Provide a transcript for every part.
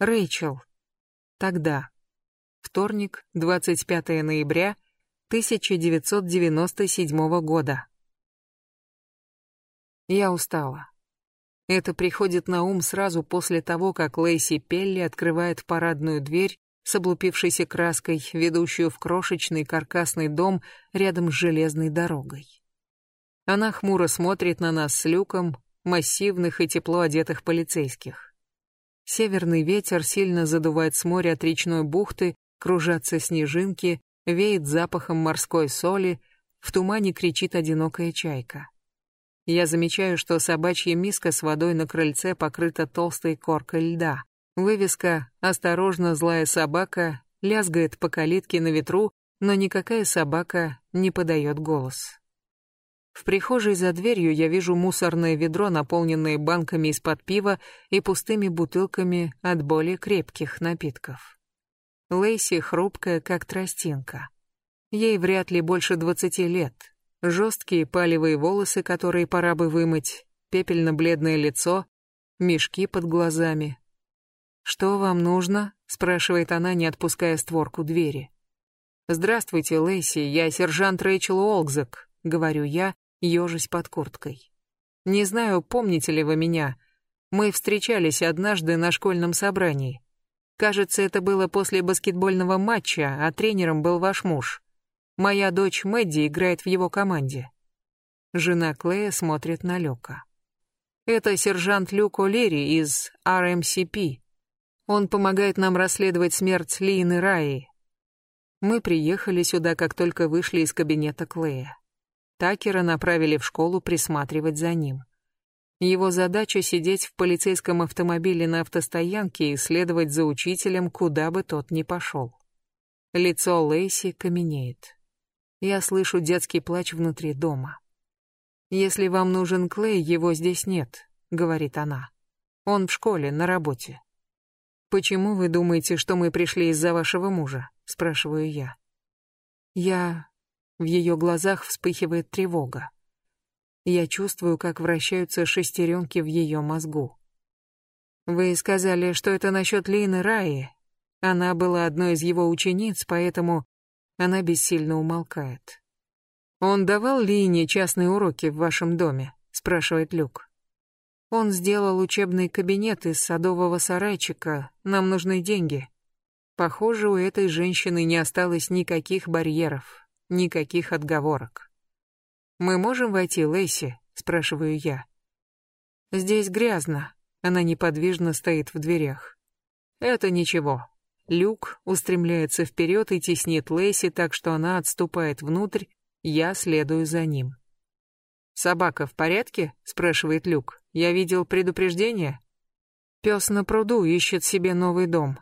Рэйчел. Тогда. Вторник, 25 ноября 1997 года. Я устала. Это приходит на ум сразу после того, как Лейси Пелли открывает парадную дверь с облупившейся краской, ведущую в крошечный каркасный дом рядом с железной дорогой. Она хмуро смотрит на нас с люком, массивных и тепло одетых полицейских. Северный ветер сильно задувает с моря от речной бухты, кружатся снежинки, веет запахом морской соли, в тумане кричит одинокая чайка. Я замечаю, что собачья миска с водой на крыльце покрыта толстой коркой льда. Вывеска «Осторожно, злая собака» лязгает по калитке на ветру, но никакая собака не подает голос. В прихожей за дверью я вижу мусорное ведро, наполненное банками из-под пива и пустыми бутылками от более крепких напитков. Лейси хрупкая, как тростинка. Ей вряд ли больше двадцати лет, Жесткие палевые волосы, которые пора бы вымыть, пепельно-бледное лицо, мешки под глазами. «Что вам нужно?» — спрашивает она, не отпуская створку двери. «Здравствуйте, Лэйси, я сержант Рэйчел Олгзак», — говорю я, ежась под курткой. «Не знаю, помните ли вы меня. Мы встречались однажды на школьном собрании. Кажется, это было после баскетбольного матча, а тренером был ваш муж. Моя дочь Мэдди играет в его команде. Жена Клея смотрит на Люка. Это сержант Люк О'Лери из RMCP. Он помогает нам расследовать смерть Лины Раи. Мы приехали сюда, как только вышли из кабинета Клея. Такера направили в школу присматривать за ним. Его задача сидеть в полицейском автомобиле на автостоянке и следовать за учителем, куда бы тот ни пошел. Лицо Лейси каменеет. Я слышу детский плач внутри дома. «Если вам нужен Клей, его здесь нет», — говорит она. «Он в школе, на работе». «Почему вы думаете, что мы пришли из-за вашего мужа?» — спрашиваю я. Я... В ее глазах вспыхивает тревога. Я чувствую, как вращаются шестеренки в ее мозгу. Вы сказали, что это насчет Лины Раи. Она была одной из его учениц, поэтому она бессильно умолкает. «Он давал Лине частные уроки в вашем доме?» — спрашивает Люк. «Он сделал учебный кабинет из садового сарайчика. Нам нужны деньги». Похоже, у этой женщины не осталось никаких барьеров, никаких отговорок. «Мы можем войти, Лейси?» — спрашиваю я. «Здесь грязно». Она неподвижно стоит в дверях. «Это ничего. Люк устремляется вперед и теснит Лейси так, что она отступает внутрь, я следую за ним. «Собака в порядке?» — спрашивает Люк. «Я видел предупреждение?» «Пес на пруду ищет себе новый дом.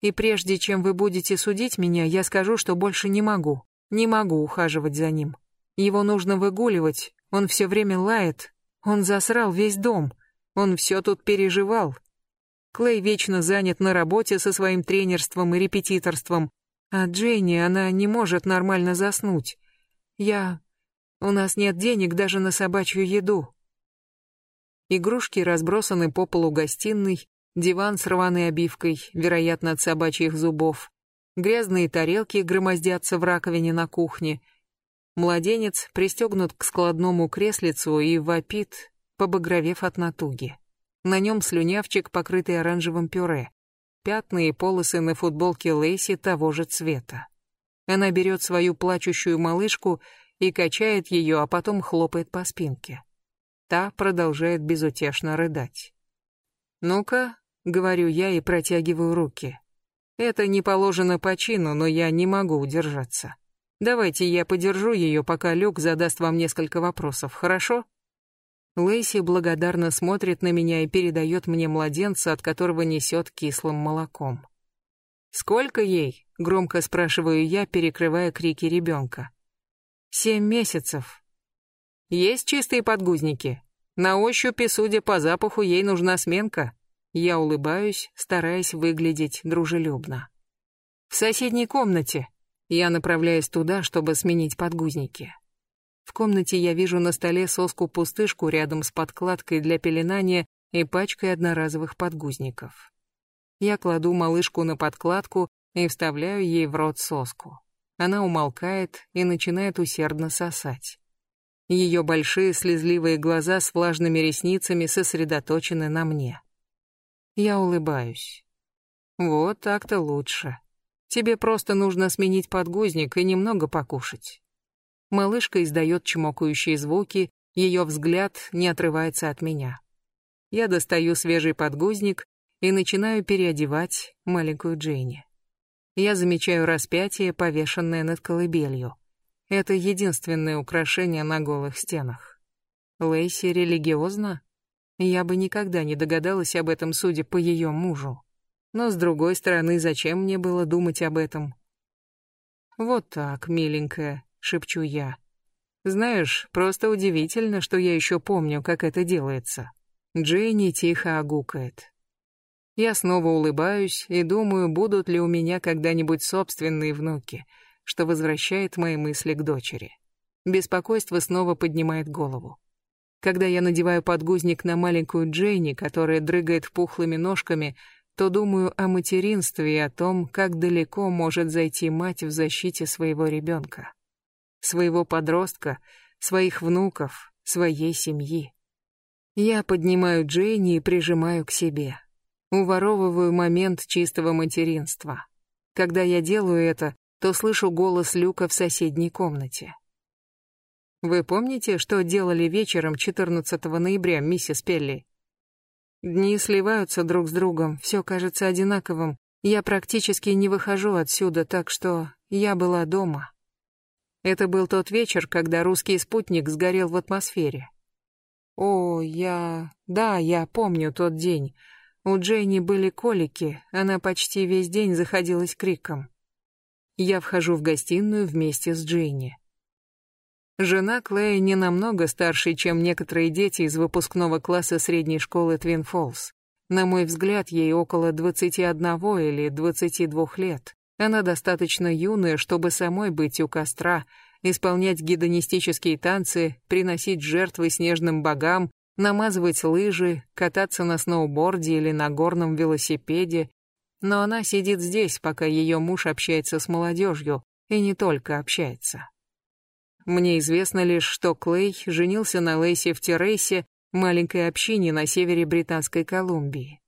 И прежде чем вы будете судить меня, я скажу, что больше не могу. Не могу ухаживать за ним. Его нужно выгуливать, он все время лает. Он засрал весь дом. Он все тут переживал. Клей вечно занят на работе со своим тренерством и репетиторством, а Дженни, она не может нормально заснуть. Я... У нас нет денег даже на собачью еду. Игрушки разбросаны по полу гостиной, диван с рваной обивкой, вероятно, от собачьих зубов. Грязные тарелки громоздятся в раковине на кухне. Младенец пристегнут к складному креслицу и вопит, побагровев от натуги. На нем слюнявчик, покрытый оранжевым пюре. Пятна и полосы на футболке Лейси того же цвета. Она берет свою плачущую малышку и качает ее, а потом хлопает по спинке. Та продолжает безутешно рыдать. «Ну-ка», — говорю я и протягиваю руки. «Это не положено по чину, но я не могу удержаться. Давайте я подержу ее, пока Люк задаст вам несколько вопросов, хорошо?» Лейси благодарно смотрит на меня и передает мне младенца, от которого несет кислым молоком. «Сколько ей?» — громко спрашиваю я, перекрывая крики ребенка. «Семь месяцев». «Есть чистые подгузники?» На ощупь судя по запаху, ей нужна сменка. Я улыбаюсь, стараясь выглядеть дружелюбно. В соседней комнате. Я направляюсь туда, чтобы сменить подгузники. В комнате я вижу на столе соску-пустышку рядом с подкладкой для пеленания и пачкой одноразовых подгузников. Я кладу малышку на подкладку и вставляю ей в рот соску. Она умолкает и начинает усердно сосать. Ее большие слезливые глаза с влажными ресницами сосредоточены на мне. Я улыбаюсь. Вот так-то лучше. Тебе просто нужно сменить подгузник и немного покушать. Малышка издает чмокающие звуки, ее взгляд не отрывается от меня. Я достаю свежий подгузник и начинаю переодевать маленькую Джейни. Я замечаю распятие, повешенное над колыбелью. Это единственное украшение на голых стенах. Лейси религиозна? Я бы никогда не догадалась об этом, судя по ее мужу. Но с другой стороны, зачем мне было думать об этом? Вот так, миленькая, шепчу я. Знаешь, просто удивительно, что я еще помню, как это делается. Джейни тихо огукает. Я снова улыбаюсь и думаю, будут ли у меня когда-нибудь собственные внуки — что возвращает мои мысли к дочери. Беспокойство снова поднимает голову. Когда я надеваю подгузник на маленькую Джейни, которая дрыгает пухлыми ножками, то думаю о материнстве и о том, как далеко может зайти мать в защите своего ребенка, своего подростка, своих внуков, своей семьи. Я поднимаю Джейни и прижимаю к себе. Уворовываю момент чистого материнства. Когда я делаю это, то слышу голос Люка в соседней комнате. Вы помните, что делали вечером 14 ноября, миссис Пелли? Дни сливаются друг с другом, все кажется одинаковым. Я практически не выхожу отсюда, так что я была дома. Это был тот вечер, когда русский спутник сгорел в атмосфере. О, я... Да, я помню тот день. У Джейни были колики, она почти весь день заходилась криком. Я вхожу в гостиную вместе с Джинни. Жена Клея не намного старше, чем некоторые дети из выпускного класса средней школы Твин Фолс. На мой взгляд, ей около 21 или 22 лет. Она достаточно юная, чтобы самой быть у костра, исполнять гедонистические танцы, приносить жертвы снежным богам, намазывать лыжи, кататься на сноуборде или на горном велосипеде, но она сидит здесь, пока ее муж общается с молодежью, и не только общается. Мне известно лишь, что Клей женился на Лейси в Террейсе, маленькой общине на севере Британской Колумбии.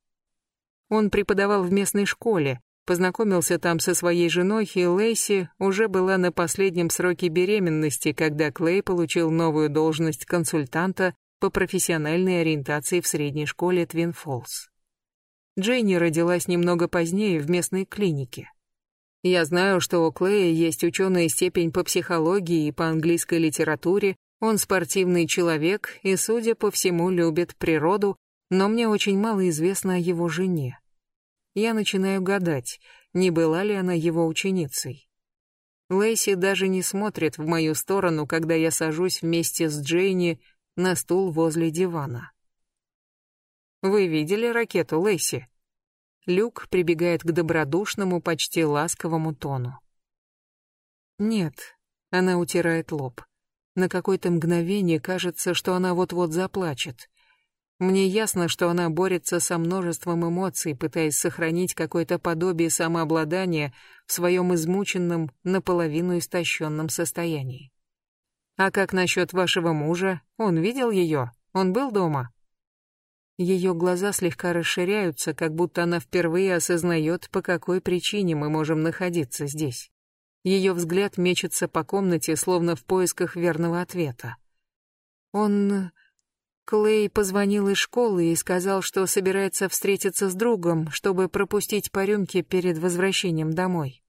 Он преподавал в местной школе, познакомился там со своей женой, и Лейси уже была на последнем сроке беременности, когда Клей получил новую должность консультанта по профессиональной ориентации в средней школе Твин Фолс. Дженни родилась немного позднее в местной клинике. Я знаю, что у Клея есть ученая степень по психологии и по английской литературе, он спортивный человек и, судя по всему, любит природу, но мне очень мало известно о его жене. Я начинаю гадать, не была ли она его ученицей. Лейси даже не смотрит в мою сторону, когда я сажусь вместе с Джейни на стул возле дивана. Вы видели ракету, Лэйси? Люк прибегает к добродушному, почти ласковому тону. Нет, она утирает лоб. На какое-то мгновение кажется, что она вот-вот заплачет. Мне ясно, что она борется со множеством эмоций, пытаясь сохранить какое-то подобие самообладания в своем измученном, наполовину истощенном состоянии. А как насчет вашего мужа? Он видел ее? Он был дома? Ее глаза слегка расширяются, как будто она впервые осознает, по какой причине мы можем находиться здесь. Ее взгляд мечется по комнате, словно в поисках верного ответа. Он... Клей позвонил из школы и сказал, что собирается встретиться с другом, чтобы пропустить по рюмке перед возвращением домой.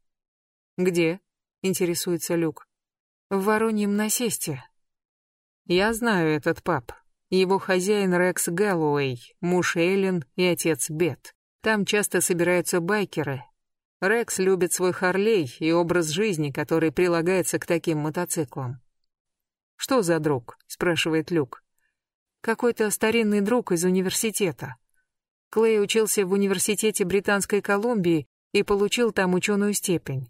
«Где?» — интересуется Люк. «В Вороньем насесте». «Я знаю этот паб», его хозяин Рекс Гэллоуэй, муж Эллен и отец Бет. Там часто собираются байкеры. Рекс любит свой Харлей и образ жизни, который прилагается к таким мотоциклам. «Что за друг?» — спрашивает Люк. «Какой-то старинный друг из университета. Клей учился в университете Британской Колумбии и получил там ученую степень.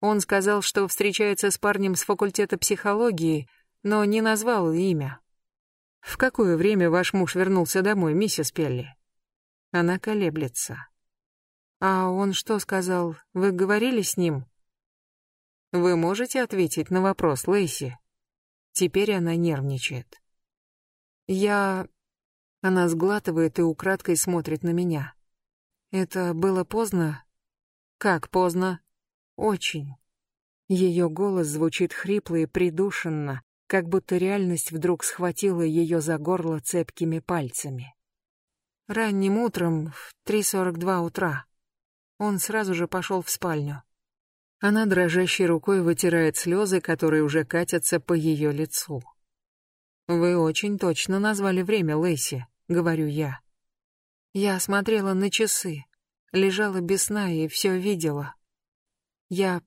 Он сказал, что встречается с парнем с факультета психологии, но не назвал имя. В какое время ваш муж вернулся домой, миссис Пелли? Она колеблется. А он что сказал? Вы говорили с ним? Вы можете ответить на вопрос, Лейси? Теперь она нервничает. Я... Она сглатывает и украдкой смотрит на меня. Это было поздно? Как поздно? Очень. Ее голос звучит хрипло и придушенно, как будто реальность вдруг схватила ее за горло цепкими пальцами. Ранним утром, в 3.42 утра. Он сразу же пошел в спальню. Она дрожащей рукой вытирает слезы, которые уже катятся по ее лицу. «Вы очень точно назвали время, Лэйси», — говорю я. Я смотрела на часы, лежала без сна и все видела. Я...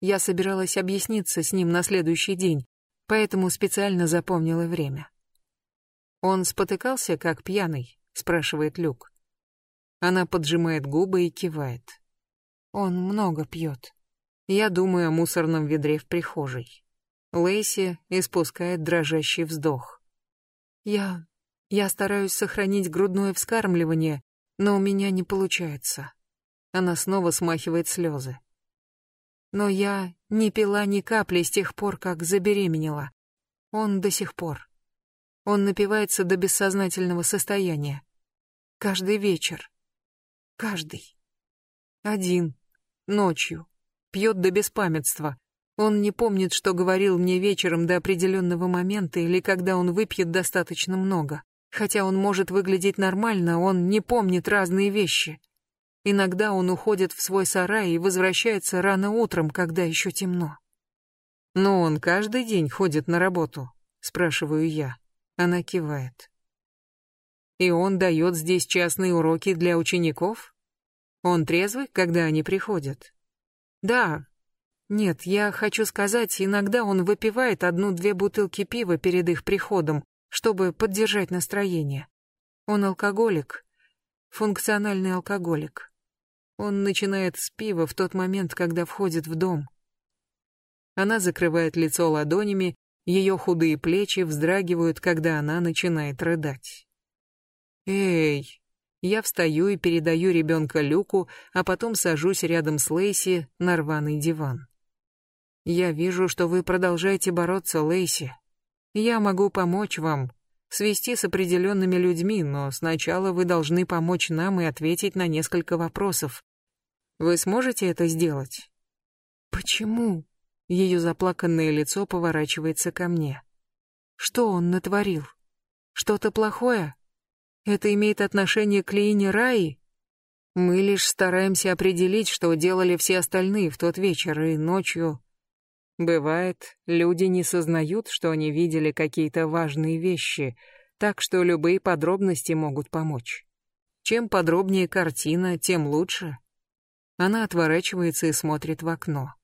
я собиралась объясниться с ним на следующий день, поэтому специально запомнила время. «Он спотыкался, как пьяный?» — спрашивает Люк. Она поджимает губы и кивает. Он много пьет. Я думаю о мусорном ведре в прихожей. Лейси испускает дрожащий вздох. Я... я стараюсь сохранить грудное вскармливание, но у меня не получается. Она снова смахивает слезы. Но я не пила ни капли с тех пор, как забеременела. Он до сих пор. Он напивается до бессознательного состояния. Каждый вечер. Каждый. Один. Ночью. Пьет до беспамятства. Он не помнит, что говорил мне вечером до определенного момента или когда он выпьет достаточно много. Хотя он может выглядеть нормально, он не помнит разные вещи. Иногда он уходит в свой сарай и возвращается рано утром, когда еще темно. «Но он каждый день ходит на работу?» — спрашиваю я. Она кивает. «И он дает здесь частные уроки для учеников? Он трезвый, когда они приходят?» «Да, нет, я хочу сказать, иногда он выпивает одну-две бутылки пива перед их приходом, чтобы поддержать настроение. Он алкоголик, функциональный алкоголик. Он начинает с пива в тот момент, когда входит в дом. Она закрывает лицо ладонями, ее худые плечи вздрагивают, когда она начинает рыдать. «Эй!» Я встаю и передаю ребенка Люку, а потом сажусь рядом с Лейси на рваный диван. Я вижу, что вы продолжаете бороться, Лейси. Я могу помочь вам, свести с определенными людьми, но сначала вы должны помочь нам и ответить на несколько вопросов. Вы сможете это сделать? Почему? Ее заплаканное лицо поворачивается ко мне. Что он натворил? Что-то плохое? Это имеет отношение к Лиине Раи? Мы лишь стараемся определить, что делали все остальные в тот вечер и ночью Бывает, люди не сознают, что они видели какие-то важные вещи, так что любые подробности могут помочь. Чем подробнее картина, тем лучше. Она отворачивается и смотрит в окно.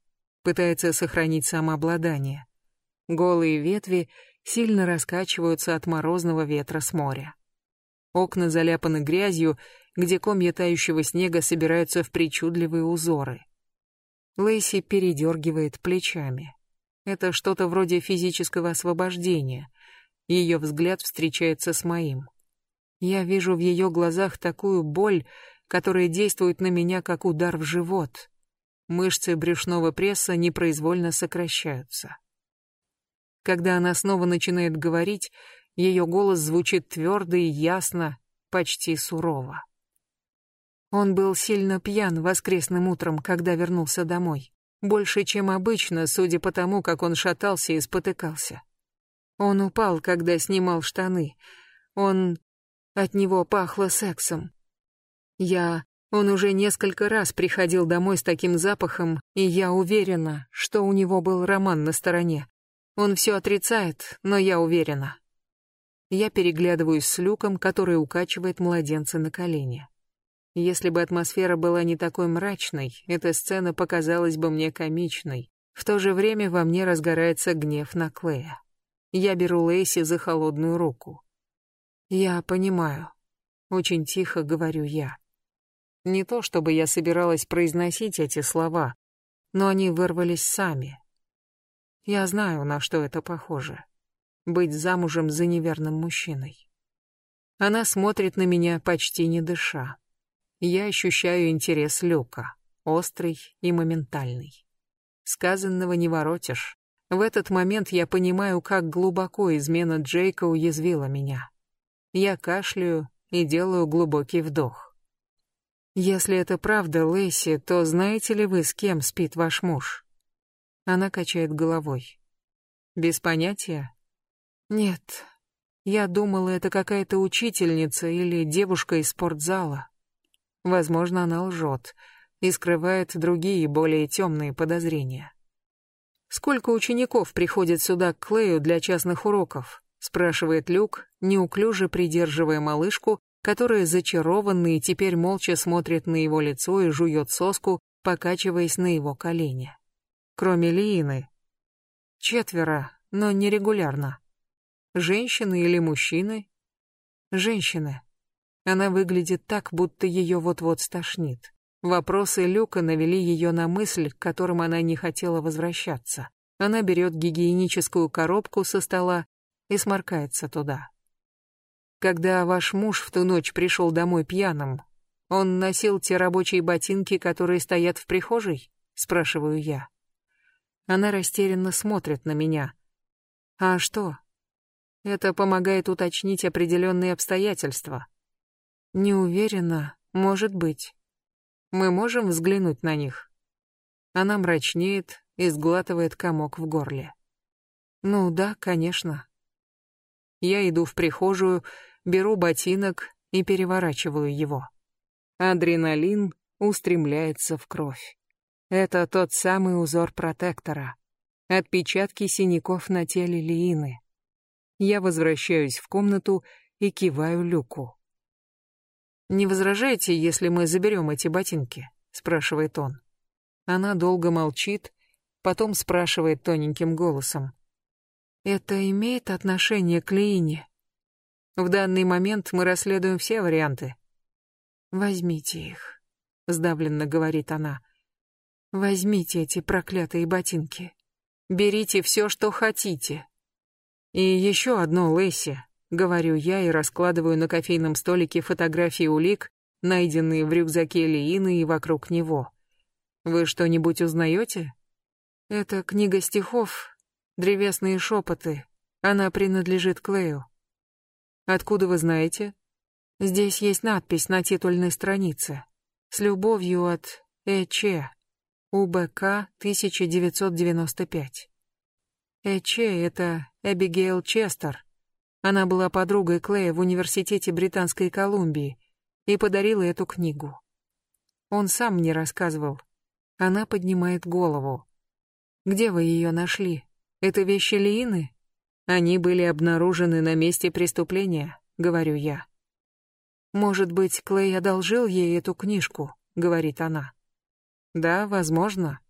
Пытается сохранить самообладание. Голые ветви сильно раскачиваются от морозного ветра с моря. Окна заляпаны грязью, где комья тающего снега собираются в причудливые узоры. Лэйси передергивает плечами. Это что-то вроде физического освобождения. Ее взгляд встречается с моим. Я вижу в ее глазах такую боль, которая действует на меня как удар в живот. Мышцы брюшного пресса непроизвольно сокращаются. Когда она снова начинает говорить, ее голос звучит твердо и ясно, почти сурово. Он был сильно пьян воскресным утром, когда вернулся домой. Больше, чем обычно, судя по тому, как он шатался и спотыкался. Он упал, когда снимал штаны. Он... От него пахло сексом. Я... Он уже несколько раз приходил домой с таким запахом, и я уверена, что у него был роман на стороне. Он все отрицает, но я уверена. Я переглядываюсь с Люком, который укачивает младенца на колени. Если бы атмосфера была не такой мрачной, эта сцена показалась бы мне комичной. В то же время во мне разгорается гнев на Клея. Я беру Лейси за холодную руку. Я понимаю. Очень тихо говорю я. Не то чтобы я собиралась произносить эти слова, но они вырвались сами. Я знаю, на что это похоже. Быть замужем за неверным мужчиной. Она смотрит на меня, почти не дыша. Я ощущаю интерес Люка, острый и моментальный. Сказанного не воротишь. В этот момент я понимаю, как глубоко измена Джейка уязвила меня. Я кашляю и делаю глубокий вдох. Если это правда, Лэйси, то знаете ли вы, с кем спит ваш муж? Она качает головой. Без понятия? Нет. Я думала, это какая-то учительница или девушка из спортзала. Возможно, она лжет и скрывает другие, более темные подозрения. «Сколько учеников приходит сюда к Клею для частных уроков?» — спрашивает Люк, неуклюже придерживая малышку, которая зачарованно и теперь молча смотрит на его лицо и жует соску, покачиваясь на его колени. Кроме Лиины. Четверо, но нерегулярно. Женщины или мужчины? Женщины. Она выглядит так, будто ее вот-вот стошнит. Вопросы Люка навели ее на мысль, к которым она не хотела возвращаться. Она берет гигиеническую коробку со стола и сморкается туда. Когда ваш муж в ту ночь пришел домой пьяным, он носил те рабочие ботинки, которые стоят в прихожей? Спрашиваю я. Она растерянно смотрит на меня. А что? Это помогает уточнить определенные обстоятельства. Не уверена, может быть. Мы можем взглянуть на них. Она мрачнеет и сглатывает комок в горле. Ну да, конечно. Я иду в прихожую, беру ботинок и переворачиваю его. Адреналин устремляется в кровь. Это тот самый узор протектора. Отпечатки синяков на теле Лиины. Я возвращаюсь в комнату и киваю Люку. «Не возражаете, если мы заберем эти ботинки?» — спрашивает он. Она долго молчит, потом спрашивает тоненьким голосом. «Это имеет отношение к Лиине?» «В данный момент мы расследуем все варианты». «Возьмите их», — сдавленно говорит она. «Возьмите эти проклятые ботинки. Берите все, что хотите». «И еще одно, Лэсси», Говорю я и раскладываю на кофейном столике фотографии улик, найденные в рюкзаке Лиины и вокруг него. Вы что-нибудь узнаете? Это книга стихов, древесные шепоты. Она принадлежит Клею. Откуда вы знаете? Здесь есть надпись на титульной странице. С любовью от Э.Ч. УБК 1995. Э.Ч. это Эбигейл Честер, она была подругой Клея в университете Британской Колумбии и подарила эту книгу. Он сам мне рассказывал. Она поднимает голову. «Где вы ее нашли? Это вещи Лиины?» «Они были обнаружены на месте преступления», — говорю я. «Может быть, Клей одолжил ей эту книжку?» — говорит она. «Да, возможно».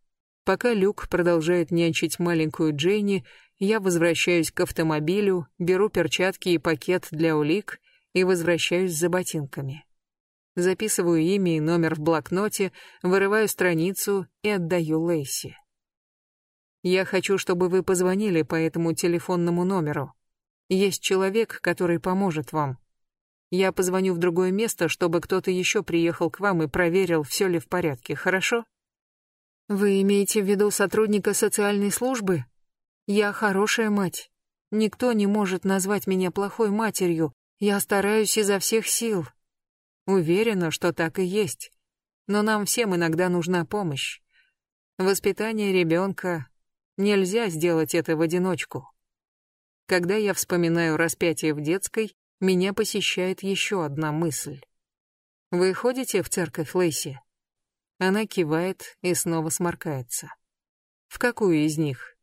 Пока Люк продолжает нянчить маленькую Джейни, я возвращаюсь к автомобилю, беру перчатки и пакет для улик и возвращаюсь за ботинками. Записываю имя и номер в блокноте, вырываю страницу и отдаю Лейси. Я хочу, чтобы вы позвонили по этому телефонному номеру. Есть человек, который поможет вам. Я позвоню в другое место, чтобы кто-то еще приехал к вам и проверил, все ли в порядке, хорошо? Вы имеете в виду сотрудника социальной службы? Я хорошая мать. Никто не может назвать меня плохой матерью. Я стараюсь изо всех сил. Уверена, что так и есть. Но нам всем иногда нужна помощь. Воспитание ребенка... Нельзя сделать это в одиночку. Когда я вспоминаю распятие в детской, меня посещает еще одна мысль. Вы ходите в церковь Лейси? Она кивает и снова сморкается. В какую из них?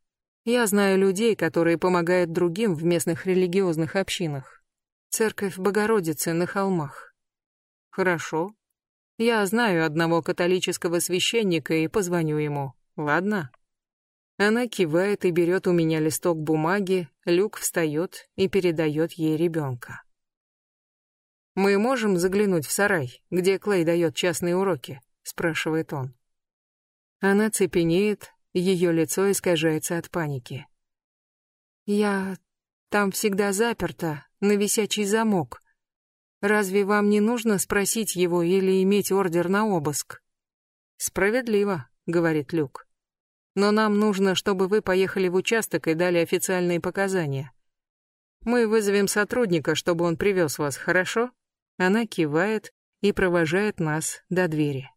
Я знаю людей, которые помогают другим в местных религиозных общинах. Церковь Богородицы на холмах. Хорошо. Я знаю одного католического священника и позвоню ему. Ладно? Она кивает и берет у меня листок бумаги, Люк встает и передает ей ребенка. «Мы можем заглянуть в сарай, где Клей дает частные уроки?» — спрашивает он. Она цепенеет, ее лицо искажается от паники. «Я... там всегда заперто, на висячий замок. Разве вам не нужно спросить его или иметь ордер на обыск? Справедливо, говорит Люк. Но нам нужно, чтобы вы поехали в участок и дали официальные показания. Мы вызовем сотрудника, чтобы он привез вас, хорошо? Она кивает и провожает нас до двери.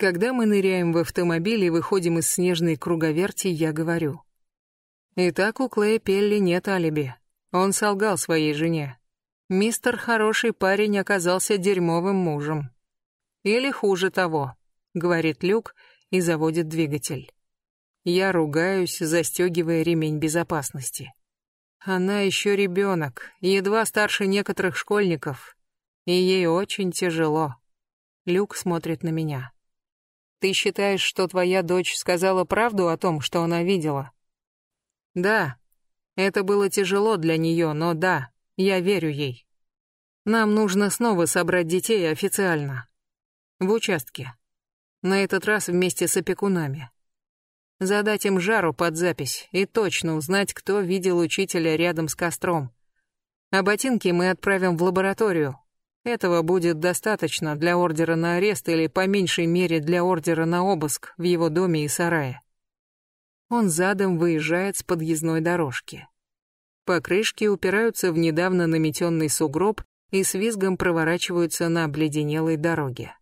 Когда мы ныряем в автомобиль и выходим из снежной круговерти, я говорю. Итак, у Клея Пелли нет алиби. Он солгал своей жене. Мистер хороший парень оказался дерьмовым мужем. Или хуже того, говорит Люк и заводит двигатель. Я ругаюсь, застегивая ремень безопасности. Она еще ребенок, едва старше некоторых школьников, и ей очень тяжело. Люк смотрит на меня. Ты считаешь, что твоя дочь сказала правду о том, что она видела? Да. Это было тяжело для нее, но да, я верю ей. Нам нужно снова собрать детей официально. В участке. На этот раз вместе с опекунами задать им жару под запись и точно узнать, кто видел учителя рядом с костром. А ботинки мы отправим в лабораторию. Этого будет достаточно для ордера на арест или по меньшей мере для ордера на обыск в его доме и сарае. Он задом выезжает с подъездной дорожки. Покрышки упираются в недавно наметенный сугроб и с визгом проворачиваются на обледенелой дороге.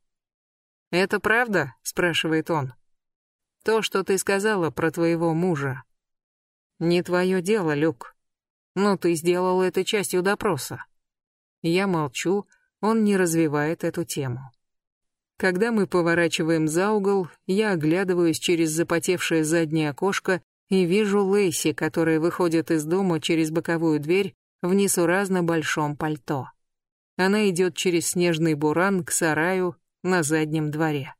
«Это правда?» — спрашивает он. То, что ты сказала про твоего мужа. Не твое дело, Люк. Но ты сделал это частью допроса. Я молчу, он не развивает эту тему. Когда мы поворачиваем за угол, я оглядываюсь через запотевшее заднее окошко и вижу Лейси, которая выходит из дома через боковую дверь в несуразно большом пальто. Она идет через снежный буран к сараю на заднем дворе.